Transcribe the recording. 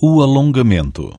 o alongamento.